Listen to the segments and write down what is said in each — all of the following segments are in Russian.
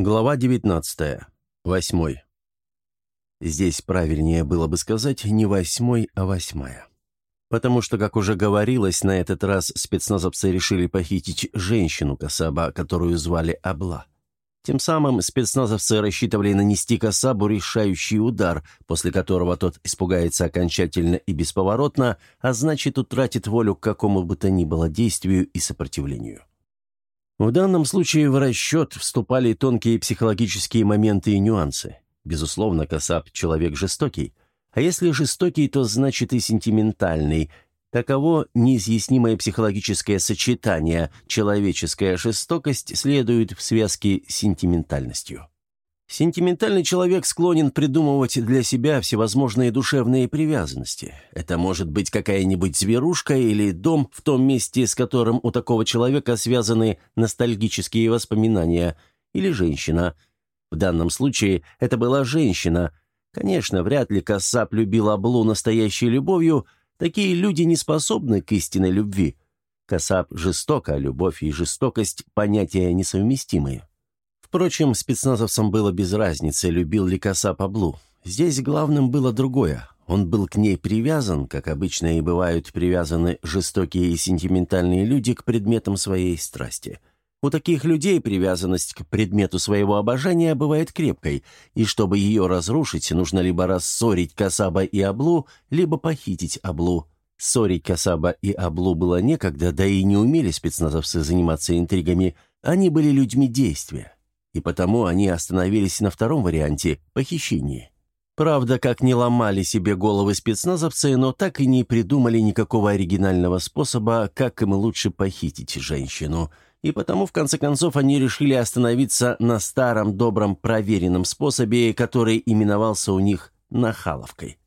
Глава 19. Восьмой. Здесь правильнее было бы сказать не восьмой, а восьмая. Потому что, как уже говорилось, на этот раз спецназовцы решили похитить женщину Касаба, которую звали Абла. Тем самым спецназовцы рассчитывали нанести Касабу решающий удар, после которого тот испугается окончательно и бесповоротно, а значит утратит волю к какому бы то ни было действию и сопротивлению. В данном случае в расчет вступали тонкие психологические моменты и нюансы. Безусловно, Касап – человек жестокий. А если жестокий, то значит и сентиментальный. Таково неизъяснимое психологическое сочетание «человеческая жестокость» следует в связке с сентиментальностью. Сентиментальный человек склонен придумывать для себя всевозможные душевные привязанности. Это может быть какая-нибудь зверушка или дом в том месте, с которым у такого человека связаны ностальгические воспоминания, или женщина. В данном случае это была женщина. Конечно, вряд ли Кассап любил Аблу настоящей любовью, такие люди не способны к истинной любви. Кассап жестока, любовь и жестокость – понятия несовместимые. Впрочем, спецназовцам было без разницы, любил ли коса Паблу. Здесь главным было другое. Он был к ней привязан, как обычно и бывают привязаны жестокие и сентиментальные люди к предметам своей страсти. У таких людей привязанность к предмету своего обожания бывает крепкой, и чтобы ее разрушить, нужно либо рассорить Касаба и Аблу, либо похитить Аблу. Ссорить Касаба и Аблу было некогда, да и не умели спецназовцы заниматься интригами, они были людьми действия и потому они остановились на втором варианте – похищении. Правда, как не ломали себе головы спецназовцы, но так и не придумали никакого оригинального способа, как им лучше похитить женщину. И потому, в конце концов, они решили остановиться на старом, добром, проверенном способе, который именовался у них «нахаловкой».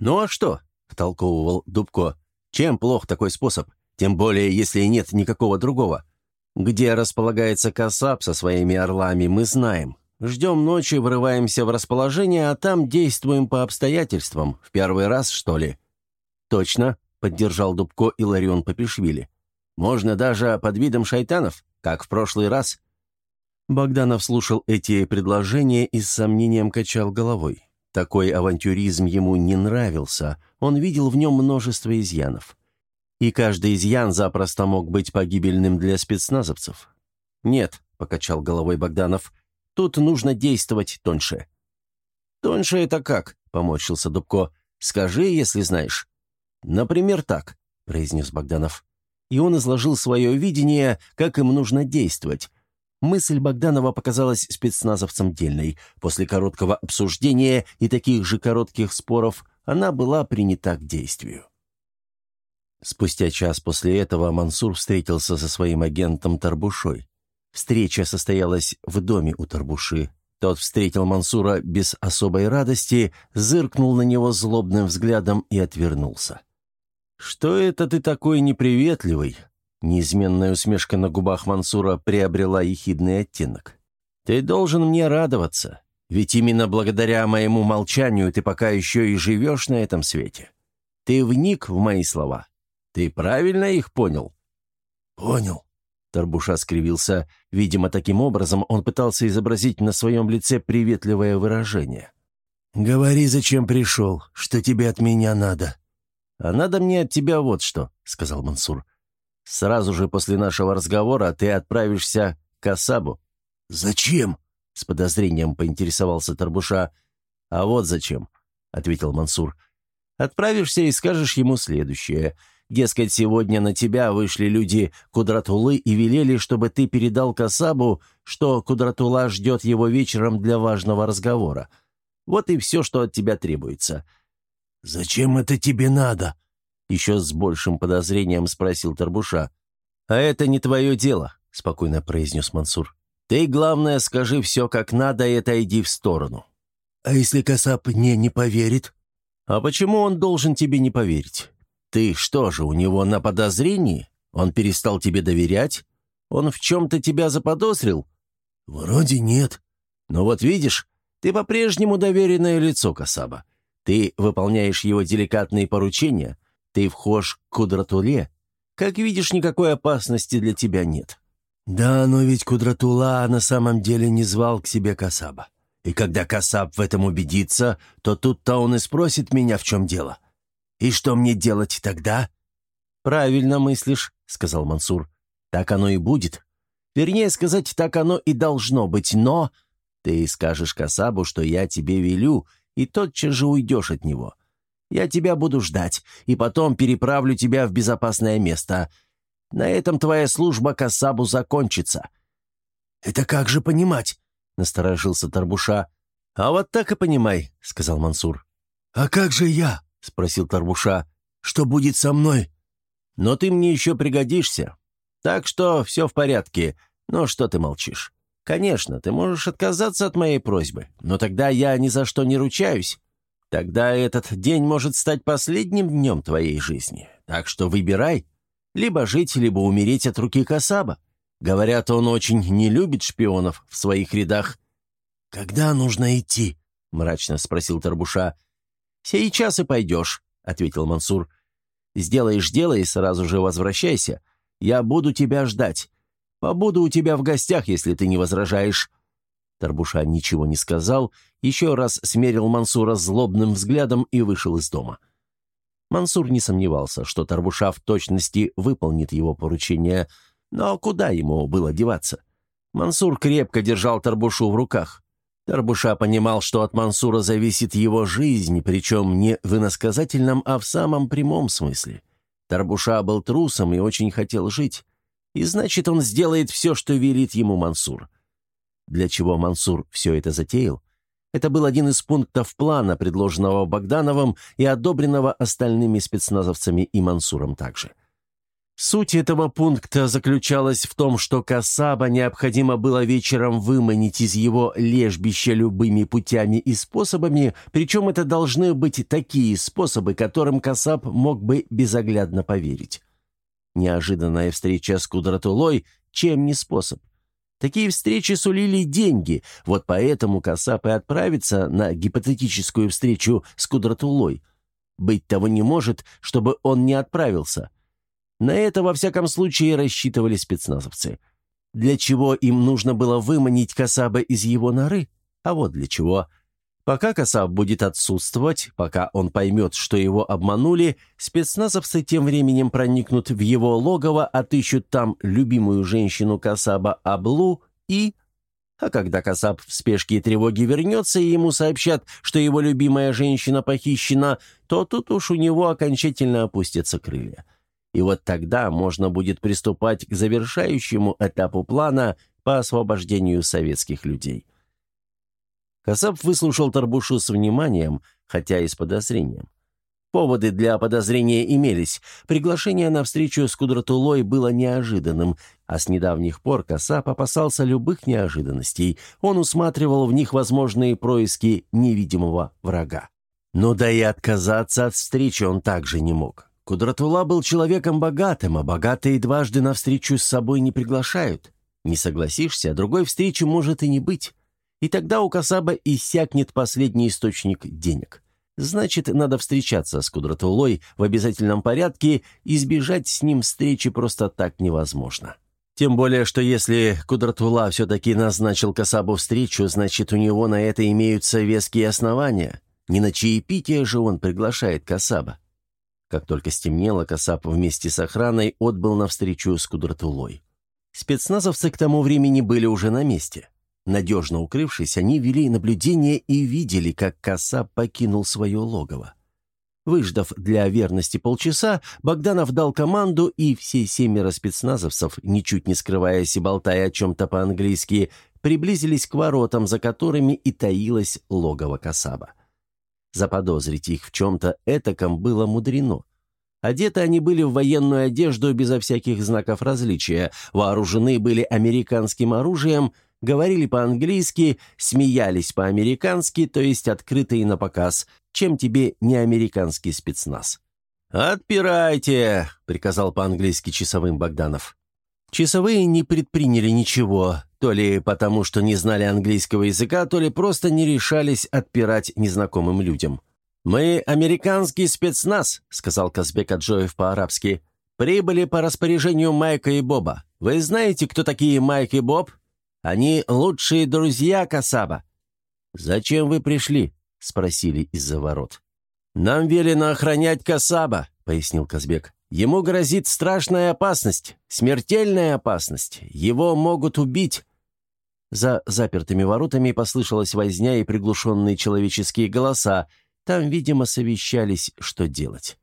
«Ну а что?» – втолковывал Дубко. «Чем плох такой способ? Тем более, если нет никакого другого. Где располагается Касап со своими орлами, мы знаем. Ждем ночи, врываемся в расположение, а там действуем по обстоятельствам. В первый раз, что ли?» «Точно», — поддержал Дубко и Ларион Папишвили. «Можно даже под видом шайтанов, как в прошлый раз». Богданов слушал эти предложения и с сомнением качал головой. Такой авантюризм ему не нравился, он видел в нем множество изъянов и каждый изъян запросто мог быть погибельным для спецназовцев. «Нет», — покачал головой Богданов, — «тут нужно действовать тоньше». «Тоньше это как?» — поморщился Дубко. «Скажи, если знаешь». «Например, так», — произнес Богданов. И он изложил свое видение, как им нужно действовать. Мысль Богданова показалась спецназовцам дельной. После короткого обсуждения и таких же коротких споров она была принята к действию. Спустя час после этого Мансур встретился со своим агентом Тарбушой. Встреча состоялась в доме у Тарбуши. Тот встретил Мансура без особой радости, зыркнул на него злобным взглядом и отвернулся. «Что это ты такой неприветливый?» Неизменная усмешка на губах Мансура приобрела ехидный оттенок. «Ты должен мне радоваться, ведь именно благодаря моему молчанию ты пока еще и живешь на этом свете. Ты вник в мои слова». Ты правильно их понял?» «Понял». Тарбуша скривился. Видимо, таким образом он пытался изобразить на своем лице приветливое выражение. «Говори, зачем пришел, что тебе от меня надо». «А надо мне от тебя вот что», — сказал Мансур. «Сразу же после нашего разговора ты отправишься к Асабу». «Зачем?» — с подозрением поинтересовался Тарбуша. «А вот зачем», — ответил Мансур. «Отправишься и скажешь ему следующее. Дескать, сегодня на тебя вышли люди Кудратулы и велели, чтобы ты передал Касабу, что Кудратула ждет его вечером для важного разговора. Вот и все, что от тебя требуется». «Зачем это тебе надо?» Еще с большим подозрением спросил Тарбуша. «А это не твое дело», — спокойно произнес Мансур. «Ты, главное, скажи все как надо и отойди в сторону». «А если Касап мне не поверит?» «А почему он должен тебе не поверить? «Ты что же, у него на подозрении? Он перестал тебе доверять? Он в чем-то тебя заподозрил?» «Вроде нет». «Ну вот видишь, ты по-прежнему доверенное лицо, Касаба. Ты выполняешь его деликатные поручения, ты вхож к Кудратуле. Как видишь, никакой опасности для тебя нет. «Да, но ведь Кудратула на самом деле не звал к себе Касаба. И когда Касаб в этом убедится, то тут-то он и спросит меня, в чем дело. И что мне делать тогда?» «Правильно мыслишь», — сказал Мансур. «Так оно и будет. Вернее сказать, так оно и должно быть, но...» «Ты скажешь Касабу, что я тебе велю, и тотчас же уйдешь от него. Я тебя буду ждать, и потом переправлю тебя в безопасное место. На этом твоя служба Касабу закончится». «Это как же понимать?» — насторожился Тарбуша. «А вот так и понимай», — сказал Мансур. «А как же я?» — спросил Тарбуша. «Что будет со мной?» «Но ты мне еще пригодишься. Так что все в порядке. Но что ты молчишь? Конечно, ты можешь отказаться от моей просьбы, но тогда я ни за что не ручаюсь. Тогда этот день может стать последним днем твоей жизни. Так что выбирай. Либо жить, либо умереть от руки Касаба. Говорят, он очень не любит шпионов в своих рядах». «Когда нужно идти?» — мрачно спросил Тарбуша. «Сейчас и пойдешь», — ответил Мансур. «Сделаешь дело и сразу же возвращайся. Я буду тебя ждать. Побуду у тебя в гостях, если ты не возражаешь». Тарбуша ничего не сказал, еще раз смерил Мансура злобным взглядом и вышел из дома. Мансур не сомневался, что Тарбуша в точности выполнит его поручение, но куда ему было деваться? Мансур крепко держал Тарбушу в руках. Тарбуша понимал, что от Мансура зависит его жизнь, причем не в иносказательном, а в самом прямом смысле. Тарбуша был трусом и очень хотел жить. И значит, он сделает все, что велит ему Мансур. Для чего Мансур все это затеял? Это был один из пунктов плана, предложенного Богдановым и одобренного остальными спецназовцами и Мансуром также. Суть этого пункта заключалась в том, что Касаба необходимо было вечером выманить из его лежбища любыми путями и способами, причем это должны быть такие способы, которым Касаб мог бы безоглядно поверить. Неожиданная встреча с Кудратулой – чем не способ? Такие встречи сулили деньги, вот поэтому Касап и отправится на гипотетическую встречу с Кудратулой. Быть того не может, чтобы он не отправился. На это, во всяком случае, рассчитывали спецназовцы. Для чего им нужно было выманить Касаба из его норы? А вот для чего – Пока Касаб будет отсутствовать, пока он поймет, что его обманули, спецназовцы тем временем проникнут в его логово, отыщут там любимую женщину Касаба Аблу и... А когда Касаб в спешке и тревоге вернется, и ему сообщат, что его любимая женщина похищена, то тут уж у него окончательно опустятся крылья. И вот тогда можно будет приступать к завершающему этапу плана по освобождению советских людей. Касап выслушал Тарбушу с вниманием, хотя и с подозрением. Поводы для подозрения имелись. Приглашение на встречу с Кудратулой было неожиданным, а с недавних пор Касап опасался любых неожиданностей. Он усматривал в них возможные происки невидимого врага. Но да и отказаться от встречи он также не мог. Кудратула был человеком богатым, а богатые дважды на встречу с собой не приглашают. Не согласишься, другой встречи может и не быть. И тогда у Касаба иссякнет последний источник денег. Значит, надо встречаться с Кудратулой в обязательном порядке, избежать с ним встречи просто так невозможно. Тем более, что если Кудратула все-таки назначил Касабу встречу, значит, у него на это имеются веские основания. Не на чаепитие же он приглашает Касаба. Как только стемнело, Касаб вместе с охраной отбыл на встречу с Кудратулой. Спецназовцы к тому времени были уже на месте. Надежно укрывшись, они вели наблюдение и видели, как коса покинул свое логово. Выждав для верности полчаса, Богданов дал команду, и все семеро спецназовцев, ничуть не скрываясь и болтая о чем-то по-английски, приблизились к воротам, за которыми и таилось логово Касаба. Заподозрить их в чем-то этаком было мудрено. Одеты они были в военную одежду безо всяких знаков различия, вооружены были американским оружием – говорили по-английски, смеялись по-американски, то есть открыто и напоказ, чем тебе не американский спецназ. «Отпирайте!» — приказал по-английски часовым Богданов. Часовые не предприняли ничего, то ли потому, что не знали английского языка, то ли просто не решались отпирать незнакомым людям. «Мы американский спецназ», — сказал Казбек Аджоев по-арабски. «Прибыли по распоряжению Майка и Боба. Вы знаете, кто такие Майк и Боб? Они лучшие друзья Касаба». «Зачем вы пришли?» — спросили из-за ворот. «Нам велено охранять Касаба», — пояснил Казбек. «Ему грозит страшная опасность, смертельная опасность. Его могут убить». За запертыми воротами послышалась возня и приглушенные человеческие голоса. Там, видимо, совещались, что делать.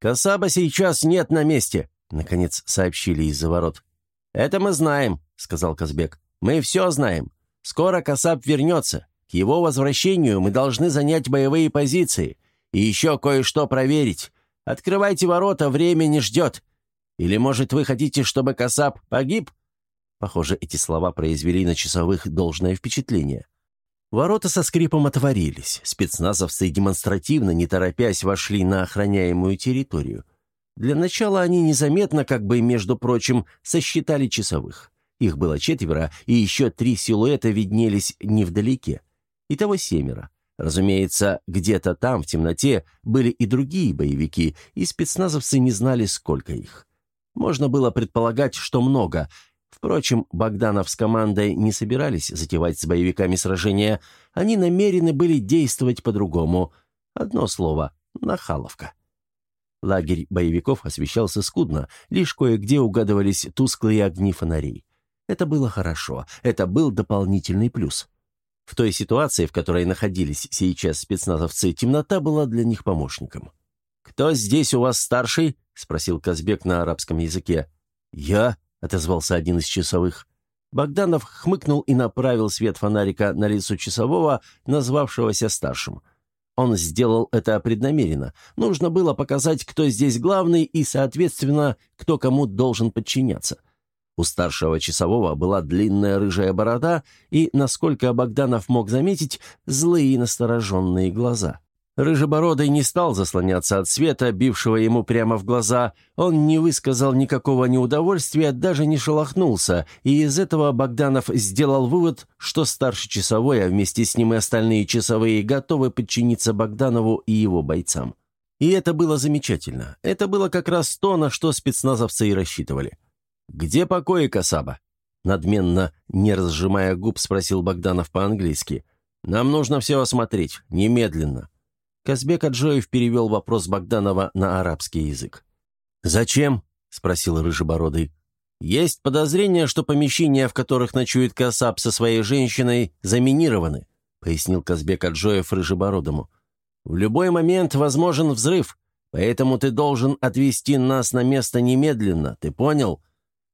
«Касаба сейчас нет на месте», — наконец сообщили из-за ворот. «Это мы знаем», — сказал Казбек. «Мы все знаем. Скоро Касаб вернется. К его возвращению мы должны занять боевые позиции. И еще кое-что проверить. Открывайте ворота, время не ждет. Или, может, вы хотите, чтобы Касаб погиб?» Похоже, эти слова произвели на часовых должное впечатление. Ворота со скрипом отворились. Спецназовцы демонстративно, не торопясь, вошли на охраняемую территорию. Для начала они незаметно, как бы, между прочим, сосчитали часовых. Их было четверо, и еще три силуэта виднелись невдалеке. Итого семеро. Разумеется, где-то там, в темноте, были и другие боевики, и спецназовцы не знали, сколько их. Можно было предполагать, что много, Впрочем, Богданов с командой не собирались затевать с боевиками сражения, они намерены были действовать по-другому. Одно слово — нахаловка. Лагерь боевиков освещался скудно, лишь кое-где угадывались тусклые огни фонарей. Это было хорошо, это был дополнительный плюс. В той ситуации, в которой находились сейчас спецназовцы, темнота была для них помощником. «Кто здесь у вас старший?» — спросил Казбек на арабском языке. «Я», — отозвался один из часовых. Богданов хмыкнул и направил свет фонарика на лицо часового, назвавшегося старшим. Он сделал это преднамеренно. Нужно было показать, кто здесь главный и, соответственно, кто кому должен подчиняться. У старшего часового была длинная рыжая борода и, насколько Богданов мог заметить, злые и настороженные глаза. Рыжебородый не стал заслоняться от света, бившего ему прямо в глаза. Он не высказал никакого неудовольствия, даже не шелохнулся, и из этого Богданов сделал вывод, что старший часовой, а вместе с ним и остальные часовые, готовы подчиниться Богданову и его бойцам. И это было замечательно. Это было как раз то, на что спецназовцы и рассчитывали. «Где покои Касаба?» Надменно, не разжимая губ, спросил Богданов по-английски. «Нам нужно все осмотреть, немедленно». Казбек Аджоев перевел вопрос Богданова на арабский язык. «Зачем?» — спросил Рыжебородый. «Есть подозрение, что помещения, в которых ночует Касаб со своей женщиной, заминированы», — пояснил Казбек Аджоев Рыжебородому. «В любой момент возможен взрыв, поэтому ты должен отвезти нас на место немедленно, ты понял?»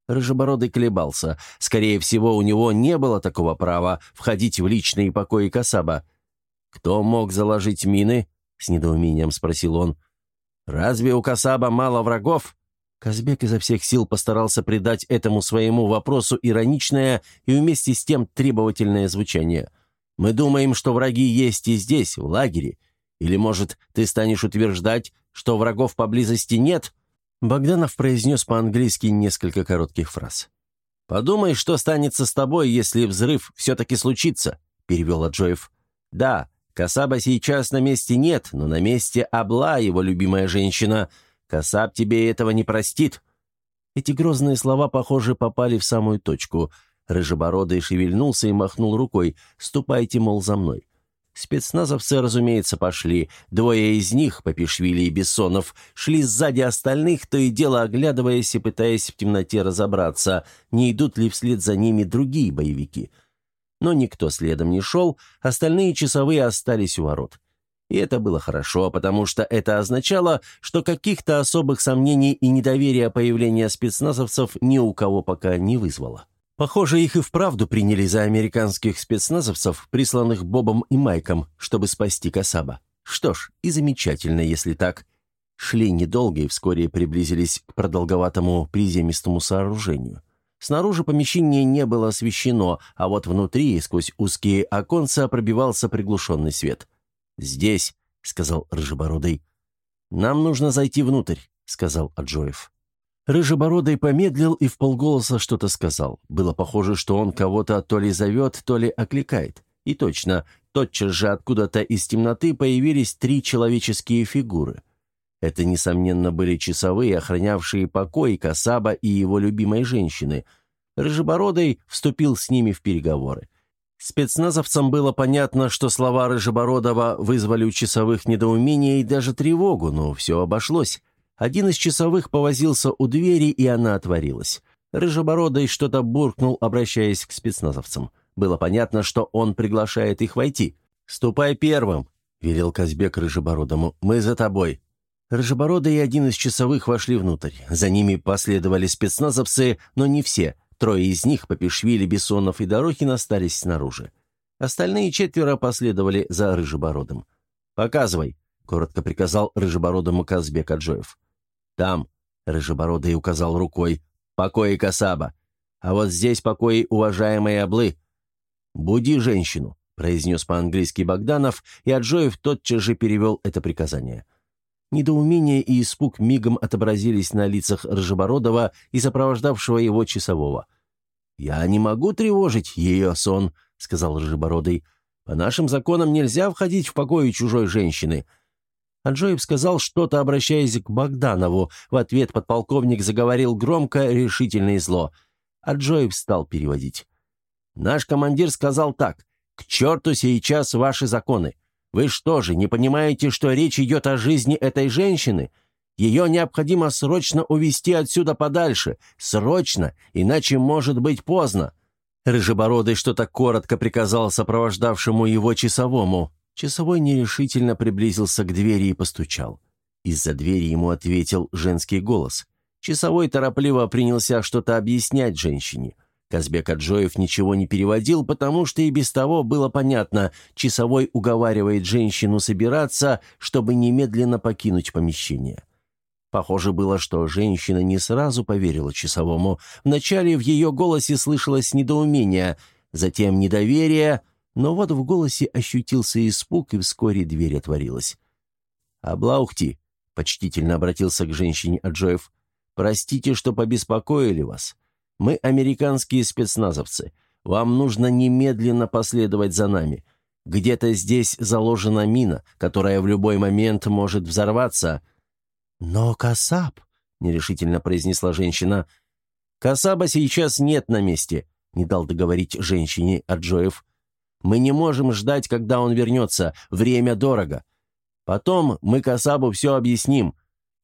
Рыжебородый колебался. Скорее всего, у него не было такого права входить в личные покои Касаба. «Кто мог заложить мины?» с недоумением спросил он. «Разве у Касаба мало врагов?» Казбек изо всех сил постарался придать этому своему вопросу ироничное и вместе с тем требовательное звучание. «Мы думаем, что враги есть и здесь, в лагере. Или, может, ты станешь утверждать, что врагов поблизости нет?» Богданов произнес по-английски несколько коротких фраз. «Подумай, что станется с тобой, если взрыв все-таки случится», — перевел Аджоев. «Да, Касаба сейчас на месте нет, но на месте Абла, его любимая женщина. Касаб тебе этого не простит». Эти грозные слова, похоже, попали в самую точку. Рыжебородый шевельнулся и махнул рукой. «Ступайте, мол, за мной». Спецназовцы, разумеется, пошли. Двое из них, Попишвили и Бессонов, шли сзади остальных, то и дело оглядываясь и пытаясь в темноте разобраться, не идут ли вслед за ними другие боевики – но никто следом не шел, остальные часовые остались у ворот. И это было хорошо, потому что это означало, что каких-то особых сомнений и недоверия появления спецназовцев ни у кого пока не вызвало. Похоже, их и вправду приняли за американских спецназовцев, присланных Бобом и Майком, чтобы спасти Касаба. Что ж, и замечательно, если так. Шли недолго и вскоре приблизились к продолговатому приземистому сооружению – Снаружи помещение не было освещено, а вот внутри, сквозь узкие оконца, пробивался приглушенный свет. «Здесь», — сказал Рыжебородый. «Нам нужно зайти внутрь», — сказал Аджоев. Рыжебородый помедлил и в полголоса что-то сказал. Было похоже, что он кого-то то ли зовет, то ли окликает. И точно, тотчас же откуда-то из темноты появились три человеческие фигуры. Это, несомненно, были часовые, охранявшие покой Касаба и его любимой женщины. Рыжебородый вступил с ними в переговоры. Спецназовцам было понятно, что слова Рыжебородова вызвали у часовых недоумение и даже тревогу, но все обошлось. Один из часовых повозился у двери, и она отворилась. Рыжебородый что-то буркнул, обращаясь к спецназовцам. Было понятно, что он приглашает их войти. «Ступай первым», — велел Казбек Рыжебородому. «Мы за тобой». Рыжебородый и один из часовых вошли внутрь. За ними последовали спецназовцы, но не все. Трое из них, Попишвили, Бессонов и Дорохин, остались снаружи. Остальные четверо последовали за Рыжебородым. «Показывай», — коротко приказал Рыжебородому Казбек Аджоев. «Там», — Рыжебородый указал рукой, покои Касаба. А вот здесь покои уважаемой Аблы. «Буди женщину», — произнес по-английски Богданов, и Аджоев тотчас же перевел это приказание. Недоумение и испуг мигом отобразились на лицах Рыжебородова и сопровождавшего его часового. «Я не могу тревожить ее сон», — сказал Рыжебородый. «По нашим законам нельзя входить в покои чужой женщины. Анджоев сказал что-то, обращаясь к Богданову. В ответ подполковник заговорил громко, решительно и зло. Аджоев стал переводить. «Наш командир сказал так. К черту сейчас ваши законы. Вы что же, не понимаете, что речь идет о жизни этой женщины? Ее необходимо срочно увезти отсюда подальше. Срочно, иначе может быть поздно». Рыжебородый что-то коротко приказал сопровождавшему его часовому. Часовой нерешительно приблизился к двери и постучал. Из-за двери ему ответил женский голос. Часовой торопливо принялся что-то объяснять женщине. Казбек Аджоев ничего не переводил, потому что и без того было понятно, часовой уговаривает женщину собираться, чтобы немедленно покинуть помещение. Похоже было, что женщина не сразу поверила часовому. Вначале в ее голосе слышалось недоумение, затем недоверие — но вот в голосе ощутился испуг, и вскоре дверь отворилась. «Аблаухти», — почтительно обратился к женщине Аджоев, — «простите, что побеспокоили вас. Мы американские спецназовцы. Вам нужно немедленно последовать за нами. Где-то здесь заложена мина, которая в любой момент может взорваться». «Но Касаб», — нерешительно произнесла женщина, — «Касаба сейчас нет на месте», — не дал договорить женщине Аджоев. Мы не можем ждать, когда он вернется. Время дорого. Потом мы Касабу все объясним».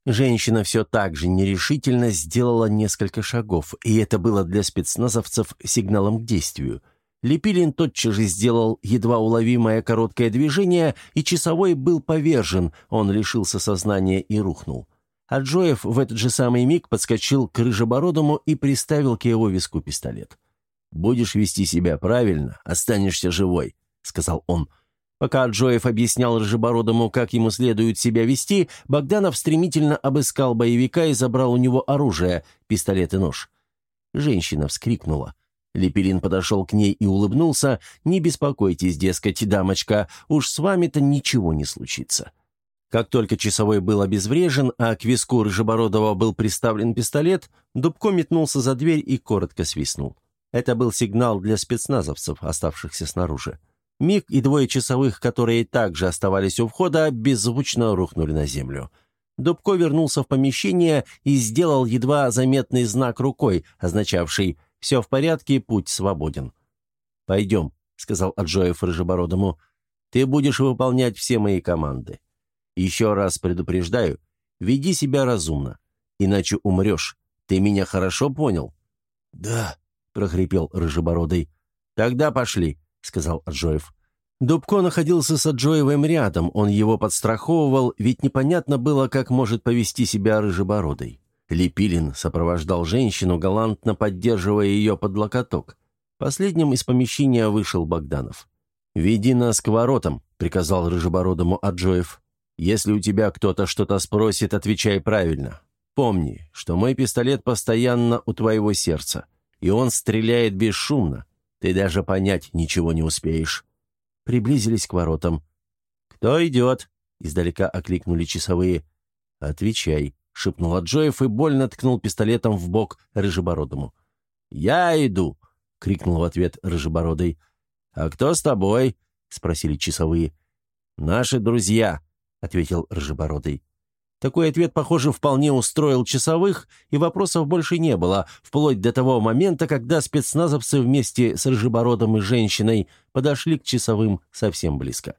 Женщина все так же нерешительно сделала несколько шагов, и это было для спецназовцев сигналом к действию. Лепилин тотчас же сделал едва уловимое короткое движение, и часовой был повержен, он лишился сознания и рухнул. А Джоев в этот же самый миг подскочил к Рыжебородому и приставил к его виску пистолет. «Будешь вести себя правильно, останешься живой», — сказал он. Пока Джоев объяснял Рыжебородому, как ему следует себя вести, Богданов стремительно обыскал боевика и забрал у него оружие, пистолет и нож. Женщина вскрикнула. Лепелин подошел к ней и улыбнулся. «Не беспокойтесь, дескать, дамочка, уж с вами-то ничего не случится». Как только часовой был обезврежен, а к виску Рыжебородова был приставлен пистолет, Дубко метнулся за дверь и коротко свистнул. Это был сигнал для спецназовцев, оставшихся снаружи. Миг и двое часовых, которые также оставались у входа, беззвучно рухнули на землю. Дубко вернулся в помещение и сделал едва заметный знак рукой, означавший «все в порядке, путь свободен». «Пойдем», — сказал Аджоев Рыжебородому, — «ты будешь выполнять все мои команды. Еще раз предупреждаю, веди себя разумно, иначе умрешь. Ты меня хорошо понял?» «Да», — прохрипел Рыжебородый. «Тогда пошли», — сказал Аджоев. Дубко находился с Аджоевым рядом, он его подстраховывал, ведь непонятно было, как может повести себя Рыжебородый. Лепилин сопровождал женщину, галантно поддерживая ее под локоток. Последним из помещения вышел Богданов. «Веди нас к воротам», — приказал Рыжебородому Аджоев. «Если у тебя кто-то что-то спросит, отвечай правильно. Помни, что мой пистолет постоянно у твоего сердца и он стреляет бесшумно. Ты даже понять ничего не успеешь». Приблизились к воротам. «Кто идет?» — издалека окликнули часовые. «Отвечай», — шепнул Аджоев и больно ткнул пистолетом в бок Рыжебородому. «Я иду!» — крикнул в ответ Рыжебородый. «А кто с тобой?» — спросили часовые. «Наши друзья», — ответил Рыжебородый. Такой ответ, похоже, вполне устроил часовых, и вопросов больше не было, вплоть до того момента, когда спецназовцы вместе с Рыжебородом и женщиной подошли к часовым совсем близко.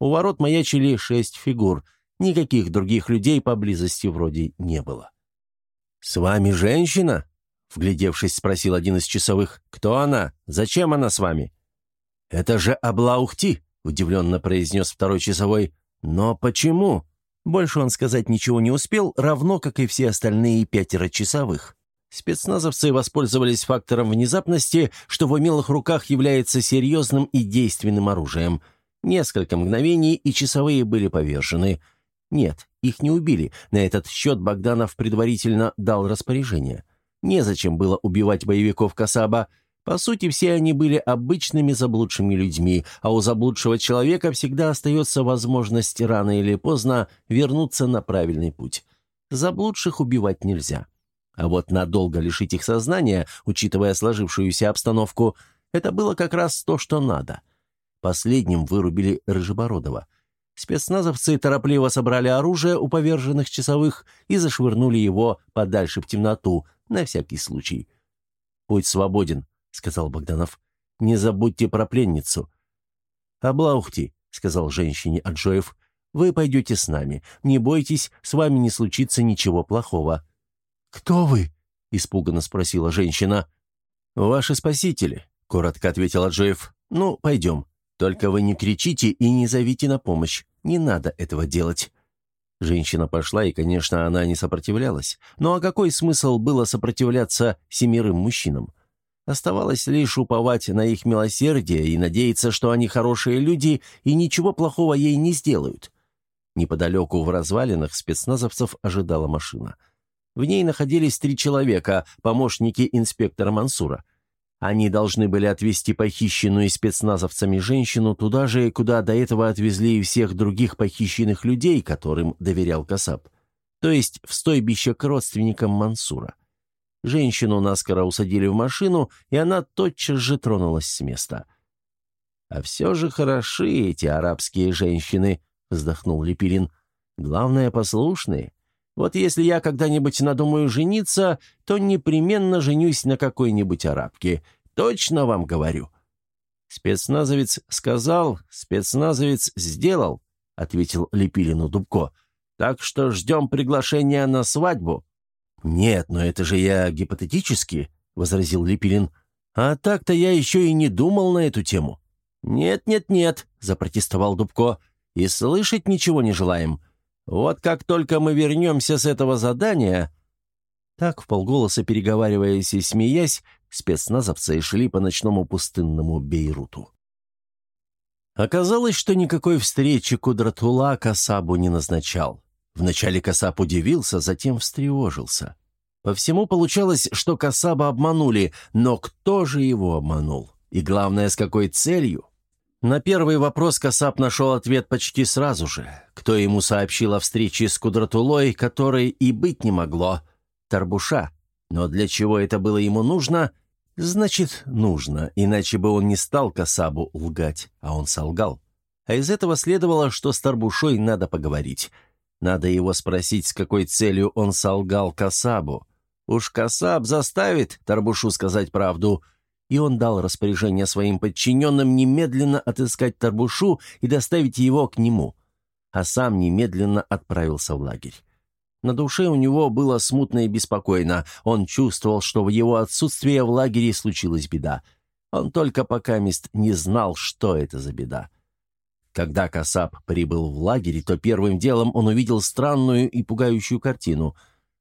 У ворот маячили шесть фигур, никаких других людей поблизости вроде не было. «С вами женщина?» — вглядевшись, спросил один из часовых. «Кто она? Зачем она с вами?» «Это же Аблаухти!» — удивленно произнес второй часовой. «Но почему?» Больше он сказать ничего не успел, равно как и все остальные пятеро часовых. Спецназовцы воспользовались фактором внезапности, что в умелых руках является серьезным и действенным оружием. Несколько мгновений, и часовые были повержены. Нет, их не убили. На этот счет Богданов предварительно дал распоряжение. Незачем было убивать боевиков Касаба – по сути, все они были обычными заблудшими людьми, а у заблудшего человека всегда остается возможность рано или поздно вернуться на правильный путь. Заблудших убивать нельзя. А вот надолго лишить их сознания, учитывая сложившуюся обстановку, это было как раз то, что надо. Последним вырубили Рыжебородова. Спецназовцы торопливо собрали оружие у поверженных часовых и зашвырнули его подальше в темноту, на всякий случай. «Путь свободен», сказал Богданов. «Не забудьте про пленницу». «Аблаухти», — сказал женщине Аджоев, — «вы пойдете с нами. Не бойтесь, с вами не случится ничего плохого». «Кто вы?» — испуганно спросила женщина. «Ваши спасители», — коротко ответил Аджоев. «Ну, пойдем. Только вы не кричите и не зовите на помощь. Не надо этого делать». Женщина пошла, и, конечно, она не сопротивлялась. Но а какой смысл было сопротивляться семерым мужчинам? Оставалось лишь уповать на их милосердие и надеяться, что они хорошие люди и ничего плохого ей не сделают. Неподалеку в развалинах спецназовцев ожидала машина. В ней находились три человека, помощники инспектора Мансура. Они должны были отвезти похищенную спецназовцами женщину туда же, куда до этого отвезли и всех других похищенных людей, которым доверял Касаб. То есть в стойбище к родственникам Мансура. Женщину наскоро усадили в машину, и она тотчас же тронулась с места. «А все же хороши эти арабские женщины», — вздохнул Лепилин. «Главное, послушные. Вот если я когда-нибудь надумаю жениться, то непременно женюсь на какой-нибудь арабке. Точно вам говорю». «Спецназовец сказал, спецназовец сделал», — ответил Лепилину Дубко. «Так что ждем приглашения на свадьбу». «Нет, но это же я гипотетически», — возразил Липилин. «А так-то я еще и не думал на эту тему». «Нет-нет-нет», — запротестовал Дубко, — «и слышать ничего не желаем. Вот как только мы вернемся с этого задания...» Так, в полголоса переговариваясь и смеясь, спецназовцы шли по ночному пустынному Бейруту. Оказалось, что никакой встречи Кудратула Касабу не назначал. Вначале Касап удивился, затем встревожился. По всему получалось, что Касаба обманули, но кто же его обманул? И главное, с какой целью? На первый вопрос Касап нашел ответ почти сразу же. Кто ему сообщил о встрече с Кудратулой, которой и быть не могло? Тарбуша. Но для чего это было ему нужно? Значит, нужно, иначе бы он не стал Касабу лгать, а он солгал. А из этого следовало, что с Тарбушой надо поговорить – надо его спросить, с какой целью он солгал Касабу. Уж Касаб заставит Тарбушу сказать правду. И он дал распоряжение своим подчиненным немедленно отыскать Тарбушу и доставить его к нему. А сам немедленно отправился в лагерь. На душе у него было смутно и беспокойно. Он чувствовал, что в его отсутствие в лагере случилась беда. Он только пока мест не знал, что это за беда. Когда Касап прибыл в лагерь, то первым делом он увидел странную и пугающую картину.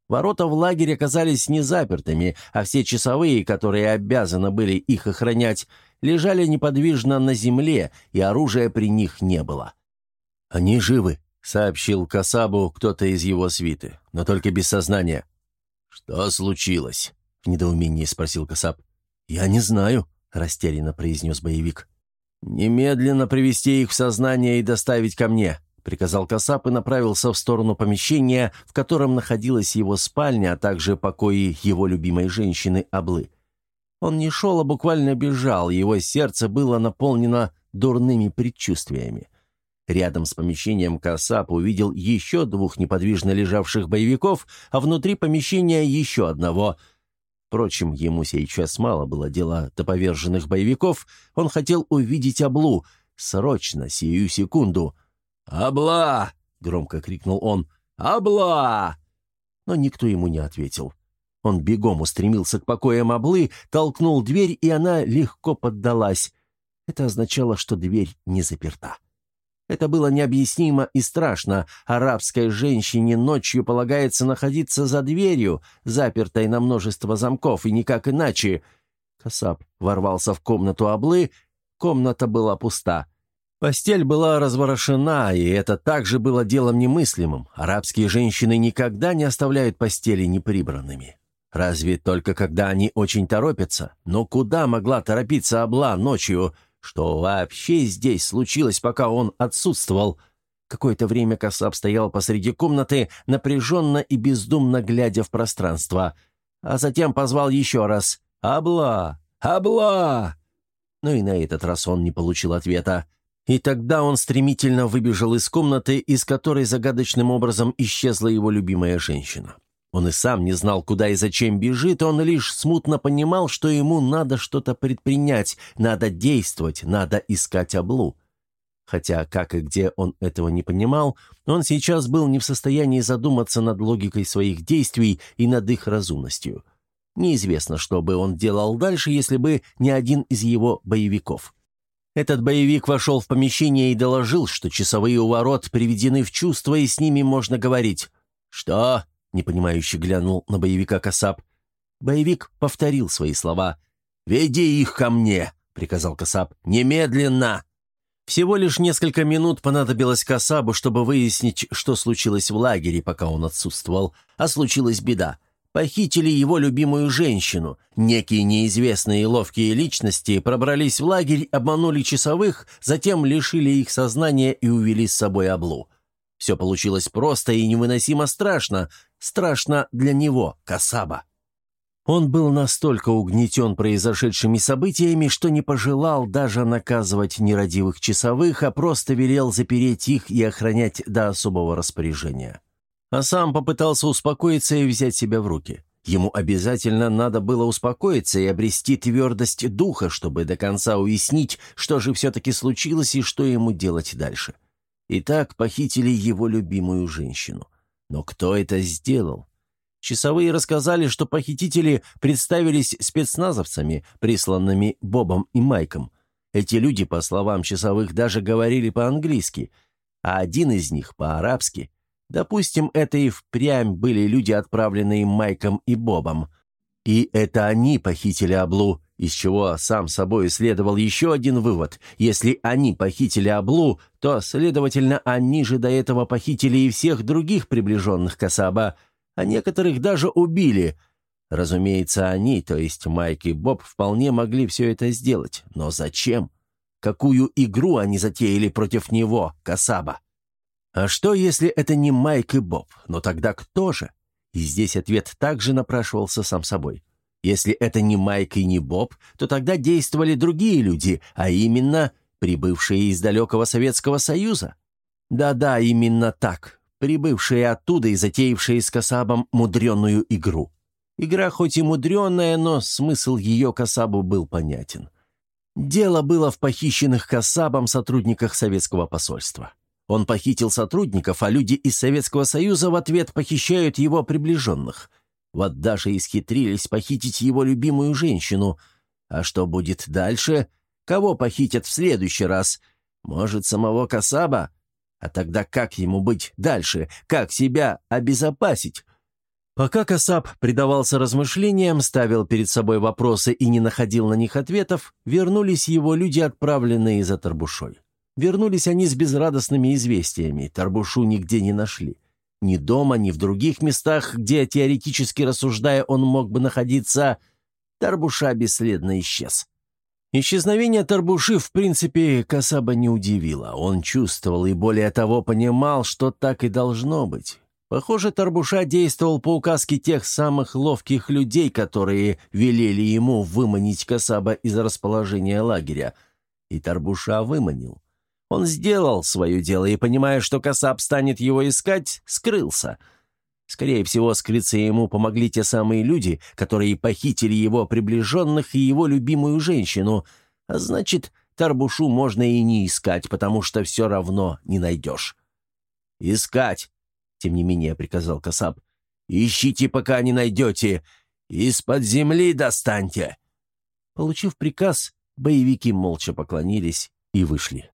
Ворота в лагере оказались не запертыми, а все часовые, которые обязаны были их охранять, лежали неподвижно на земле, и оружия при них не было. «Они живы», — сообщил Касабу кто-то из его свиты, но только без сознания. «Что случилось?» — в недоумении спросил Касаб. «Я не знаю», — растерянно произнес боевик. «Немедленно привести их в сознание и доставить ко мне», — приказал Касап и направился в сторону помещения, в котором находилась его спальня, а также покои его любимой женщины Аблы. Он не шел, а буквально бежал, его сердце было наполнено дурными предчувствиями. Рядом с помещением Касап увидел еще двух неподвижно лежавших боевиков, а внутри помещения еще одного. Впрочем, ему сейчас мало было дела до поверженных боевиков, он хотел увидеть Аблу. Срочно, сию секунду. «Абла!» — громко крикнул он. «Абла!» Но никто ему не ответил. Он бегом устремился к покоям Аблы, толкнул дверь, и она легко поддалась. Это означало, что дверь не заперта. Это было необъяснимо и страшно. Арабской женщине ночью полагается находиться за дверью, запертой на множество замков, и никак иначе. Касап ворвался в комнату Аблы. Комната была пуста. Постель была разворошена, и это также было делом немыслимым. Арабские женщины никогда не оставляют постели неприбранными. Разве только когда они очень торопятся. Но куда могла торопиться Абла ночью? Что вообще здесь случилось, пока он отсутствовал? Какое-то время Касап стоял посреди комнаты, напряженно и бездумно глядя в пространство. А затем позвал еще раз «Абла! Абла!» Но и на этот раз он не получил ответа. И тогда он стремительно выбежал из комнаты, из которой загадочным образом исчезла его любимая женщина. Он и сам не знал, куда и зачем бежит, он лишь смутно понимал, что ему надо что-то предпринять, надо действовать, надо искать облу. Хотя как и где он этого не понимал, он сейчас был не в состоянии задуматься над логикой своих действий и над их разумностью. Неизвестно, что бы он делал дальше, если бы не один из его боевиков. Этот боевик вошел в помещение и доложил, что часовые у ворот приведены в чувство, и с ними можно говорить. «Что?» Непонимающе глянул на боевика Касап. Боевик повторил свои слова. «Веди их ко мне!» — приказал Касап. «Немедленно!» Всего лишь несколько минут понадобилось Касабу, чтобы выяснить, что случилось в лагере, пока он отсутствовал. А случилась беда. Похитили его любимую женщину. Некие неизвестные и ловкие личности пробрались в лагерь, обманули часовых, затем лишили их сознания и увели с собой облу. Все получилось просто и невыносимо страшно. Страшно для него, Касаба. Он был настолько угнетен произошедшими событиями, что не пожелал даже наказывать нерадивых часовых, а просто велел запереть их и охранять до особого распоряжения. А сам попытался успокоиться и взять себя в руки. Ему обязательно надо было успокоиться и обрести твердость духа, чтобы до конца уяснить, что же все-таки случилось и что ему делать дальше. И так похитили его любимую женщину. Но кто это сделал? Часовые рассказали, что похитители представились спецназовцами, присланными Бобом и Майком. Эти люди, по словам часовых, даже говорили по-английски, а один из них по-арабски. Допустим, это и впрямь были люди, отправленные Майком и Бобом. И это они похитили Аблу, из чего сам собой следовал еще один вывод. Если они похитили Аблу, то, следовательно, они же до этого похитили и всех других приближенных Касаба, а некоторых даже убили. Разумеется, они, то есть Майк и Боб, вполне могли все это сделать. Но зачем? Какую игру они затеяли против него, Касаба? А что, если это не Майк и Боб? Но тогда кто же? И здесь ответ также напрашивался сам собой. Если это не Майк и не Боб, то тогда действовали другие люди, а именно прибывшие из далекого Советского Союза. Да-да, именно так. Прибывшие оттуда и затеявшие с Касабом мудреную игру. Игра хоть и мудреная, но смысл ее Касабу был понятен. Дело было в похищенных Касабом сотрудниках советского посольства. Он похитил сотрудников, а люди из Советского Союза в ответ похищают его приближенных – вот даже исхитрились похитить его любимую женщину. А что будет дальше? Кого похитят в следующий раз? Может, самого Касаба? А тогда как ему быть дальше? Как себя обезопасить? Пока Касаб предавался размышлениям, ставил перед собой вопросы и не находил на них ответов, вернулись его люди, отправленные за Тарбушой. Вернулись они с безрадостными известиями, Тарбушу нигде не нашли. Ни дома, ни в других местах, где, теоретически рассуждая, он мог бы находиться, Тарбуша бесследно исчез. Исчезновение Тарбуши, в принципе, Касаба не удивило. Он чувствовал и, более того, понимал, что так и должно быть. Похоже, Тарбуша действовал по указке тех самых ловких людей, которые велели ему выманить Касаба из расположения лагеря. И Тарбуша выманил. Он сделал свое дело и, понимая, что Касап станет его искать, скрылся. Скорее всего, скрыться ему помогли те самые люди, которые похитили его приближенных и его любимую женщину. А значит, Тарбушу можно и не искать, потому что все равно не найдешь. «Искать!» — тем не менее приказал Касап. «Ищите, пока не найдете. Из-под земли достаньте!» Получив приказ, боевики молча поклонились и вышли.